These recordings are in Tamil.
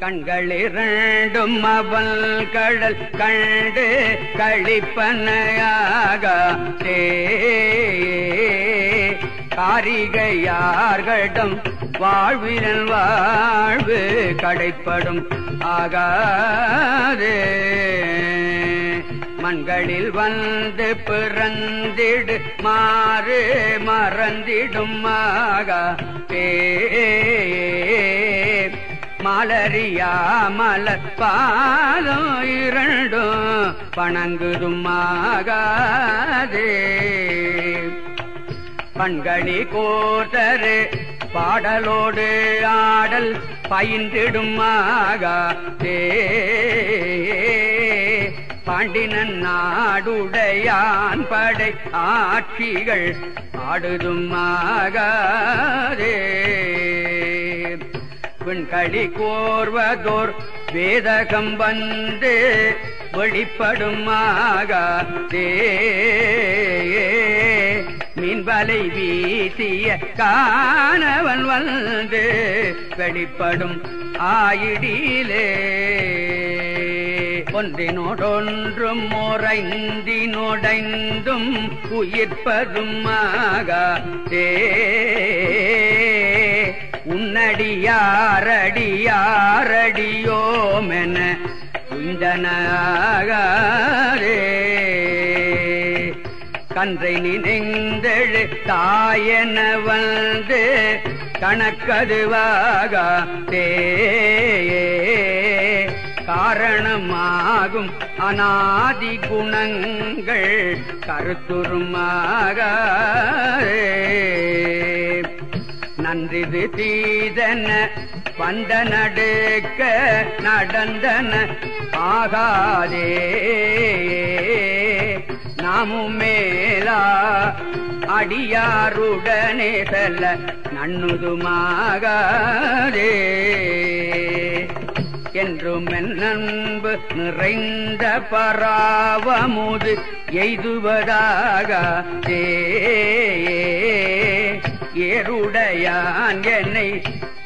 கண்கள் இரண்டும் அவள் கடல் கண்டு கழிப்பனையாக காரிகையார்களிடம் வாழ்வினல் வாழ்வு கடைப்படும் ஆகாதே. மண்களில் வந்து பிறந்திடு மாறு மறந்திடும் ஆகா. பே. மலரியா மலர் பாதம் இரண்டும் பணங்குதும் ஆகாதே. பண்களி கோதரு பாடலோடு ஆடல் பயின்றிடும் ஆகாதே. பாண்டினன் நாடுடையான் படை ஆட்சிகள் ஆடுதுமாகாதே விண்களி கோர்வதோர் வேதகம் வந்து வெளிப்படுமாக ஆகாதே வீசிய காணவன் வந்து வெளிப்படும் ஆயிடிலே ஒன்றினோடொன்றும் முறைந்தினோடைந்தும் உயிர்ப்பதும் ஆகாதே உன்னடியாரடியாரடியோமென உந்தனாகாரே கன்றை நினைந்தெழு தாயென வந்து கணக்கதுவாக தேயே காரணமாகும் அநாதி குணங்கள் கருத்துருமாகாரே நன்றிது தீதன வந்த நடுக்க நடந்தன ஆகாதே. நாமும் மேலா அடியாருடனே செல்ல நன்னுதுமாகாதே என்றும் நண்பு நிறைந்த பராவமுது எய்துவதாக எய்துவதாகாதே. ஏருடையான் என்னை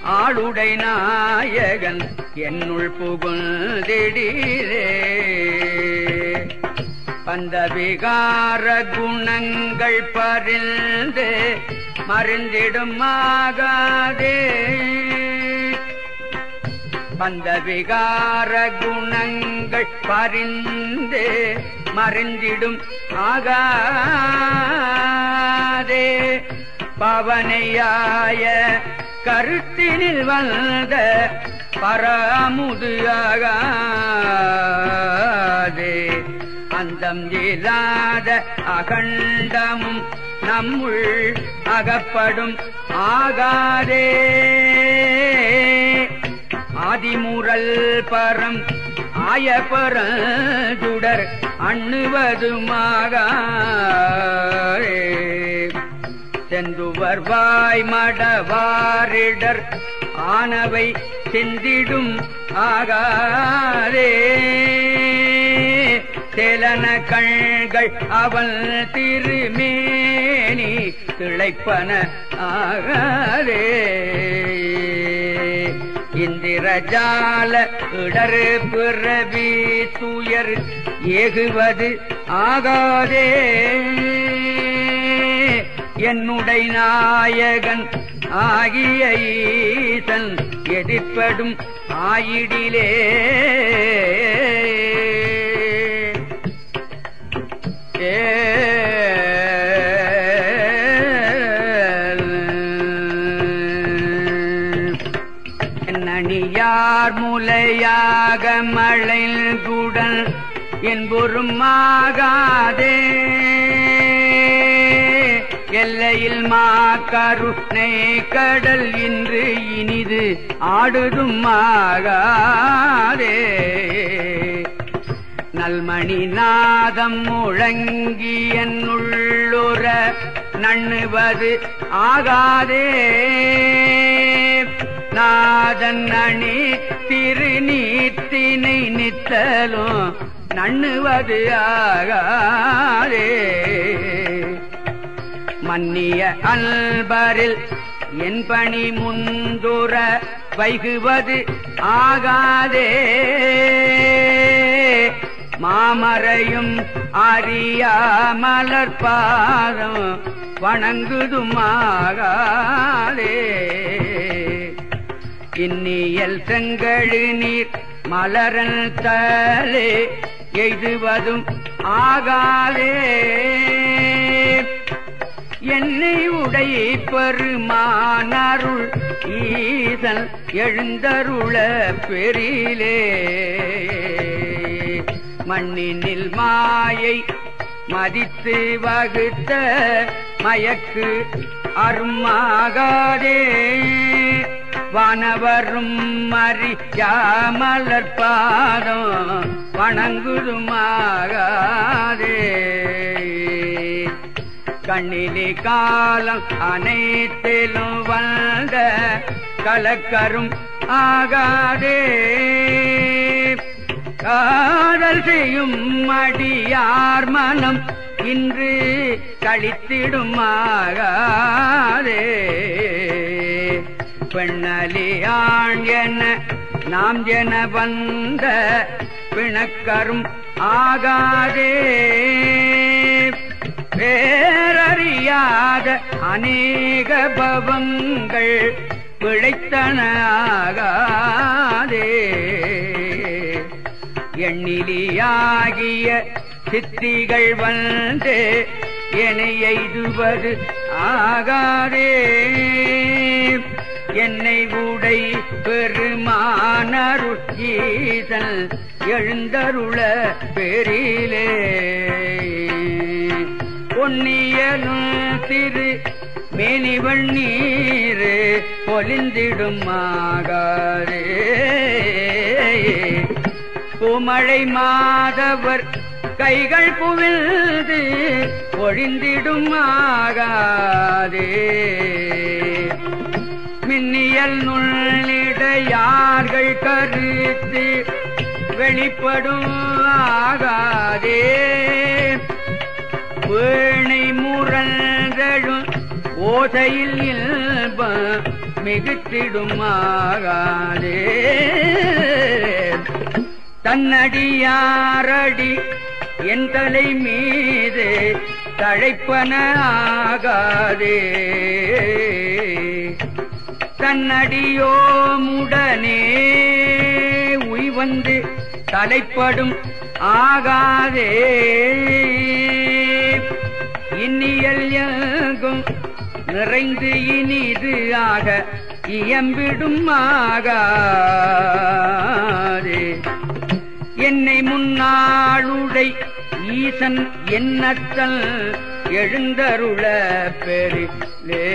ஆளுடை நாயகன் என்னுள் புகுந்திடீரே அந்த விகார குணங்கள் பறிந்து மருந்திடும் ஆகாதே. அந்த விகார குணங்கள் பறிந்து மறிந்திடும் ஆகாதே. பவனையாய கருத்தினில் வந்த பராமுதியாகாதே. அந்தம் இல்லாத அகண்டமும் நம்முள் அகப்படும் ஆகாதே. ஆதிமுரல் பரம் ஆயபரஞ்சுடர் அண்ணுவதுமாக செந்துவர் வாய் மடவாரிடர் ஆனவை சிந்திடும் ஆகாதே. தெலன கண்கள் அவள் திருமேனி திளைப்பன ஆகாதே. இந்திரஜால இடரு பிறவி துயர் ஏகுவது ஆகாதே. என்னுடை நாயகன் ஆகிய ஈசன் எதிர்ப்படும் ஆயிடிலே. நணியார் முலையாக மழைகுடன் என்பொரும் ஆகாதே எல்லையில் மா கருணை கடல் இன்று இனிது ஆடுதும் ஆகாதே. நல்மணி நாதம் முழங்கி என்னுள்ளுற நண்ணுவது ஆகாதே. நாதன் அணி திருநீத்தினை நித்தலும் நண்ணுவது ஆகாதே. மன்னிய அல்பரில் என் பணி முந்துர வைகுவது ஆகாதே. மாமரையும் அறியாமலர் பாதம் வணங்குதுமாகாதே. இன்னியல் செங்கழு நீர் மலரன் தலே எய்துவதும் ஆகாதே. என்னை உடை பெருமானருள் ஈசன் எழுந்தருள பெரிலே. மண்ணினில் மாயை மதித்து வகுத்த மயக்கு அருமாகாதே வானவரும் மறியாமலர் பாதம் வணங்குதுமாகாதே. கண்ணிலே காலம் அனைத்திலும் வந்த கலக்கரும் ஆகாதே. காதல் செய்யும் மடியார் மனம் இன்று கழித்திடுமாகாதே பெண்ணலியான் என நாம் என வந்த பிணக்கரும் ஆகாதே. பேரறியாத அநேக பவங்கள் பிழைத்தனாகாதே எண்ணிலியாகிய சித்திகள் வந்து என்னை எய்துவது ஆகாதே. என்னை உடை பெருமானருள் ஈசன் எழுந்தருள பெரிலே. பொன்னியலும் திரு மேனிவள் நீர் பொலிந்திடும் மாகாரே குமழை மாதவர் கைகள் புவிழ்ந்து ஒழிந்திடும் ஆகாதே மின்னியல் நுள்ளிடையார்கள் கருத்து வெளிப்படும் ஆகாதே. வேணை முரந்தழும் ஓசையில் இல்பம் மிகுத்திடும் தன்னடியாரடி என் தலை மீது தழைப்பன ஆகாதே. தன்னடியோமுடனே உய்வந்து தலைப்படும் ஆகாதே. இன்னியல் எங்கும் நிறைந்து இனிது ஆக இயம்பிடும் ஆகாதே. என்னை முன்னாளுடை ஈசன் என்னத்தல் எழுந்தருள பெரிலே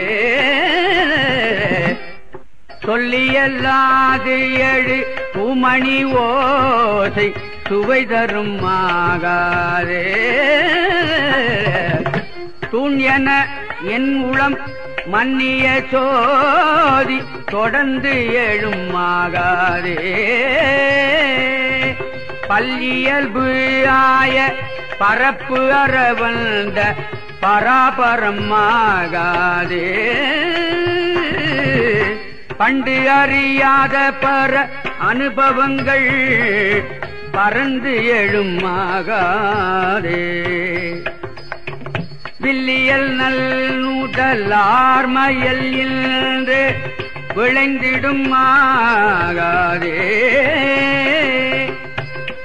சொல்லியல்லாது எழு பூமணி ஓசை சுவை தரும் ஆகாதே. தூண் என என் உளம் மன்னிய சோதி தொடர்ந்து எழும் ஆகாதே பல்லியல்பு ஆய பரப்பு அறவந்த பராபரமாகாதே பண்டு அறியாத பர அனுபவங்கள் பறந்து எழும் ஆகாதே வில்லியல் நல் நூதலார்மயல் இன்று விளைந்திடும் ஆகாதே.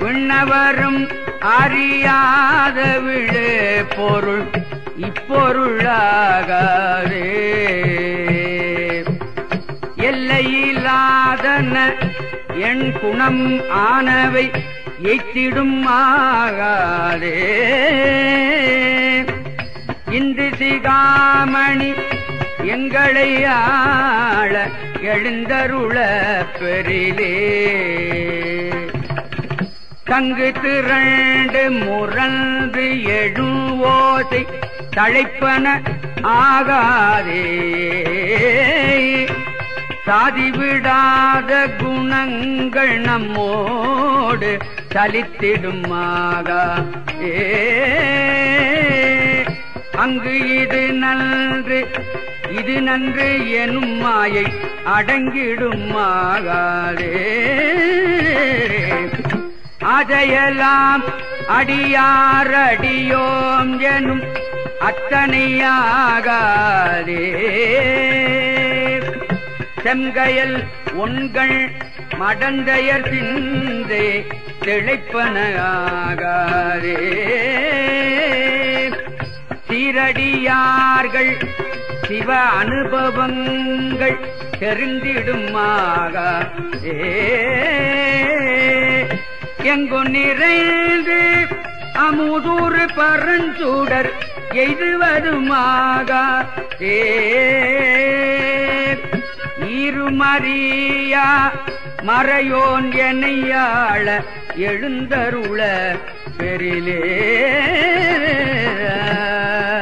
விண்ணவரும் அறியாத விழு பொருள் இப்பொருளாகாதே. எல்லையில்லாதன என் குணம் ஆனவை எய்த்திடும் ஆகாதே. சிகாமணி எங்களை ஆள எழுந்தருள பெரிலே தங்கு திரண்டு முரந்து எழுவோசை தழைப்பன ஆகாதே. சாதிவிடாத குணங்கள் நம்மோடு சலித்திடுமாக. ஏ அங்கு இது நன்று இது நன்று எனும் மாயை அடங்கிடுமாகாதே. அதையெல்லாம் அடியாரடியோம் எனும் அத்தனையாகாதே. செங்கயல் உண்கள் மடந்தையர் சிந்தை திளைப்பனாகாதே சீரடியார்கள் சிவ அனுபவங்கள் தெரிந்திடுமாக. எங்கு நிறைந்து அமுதூறு பரஞ்சூடர் எய்துவதுமாக. ஏ இருமறியா மறையோன் என்னையாள எழுந்தருள பெரிலே ஆ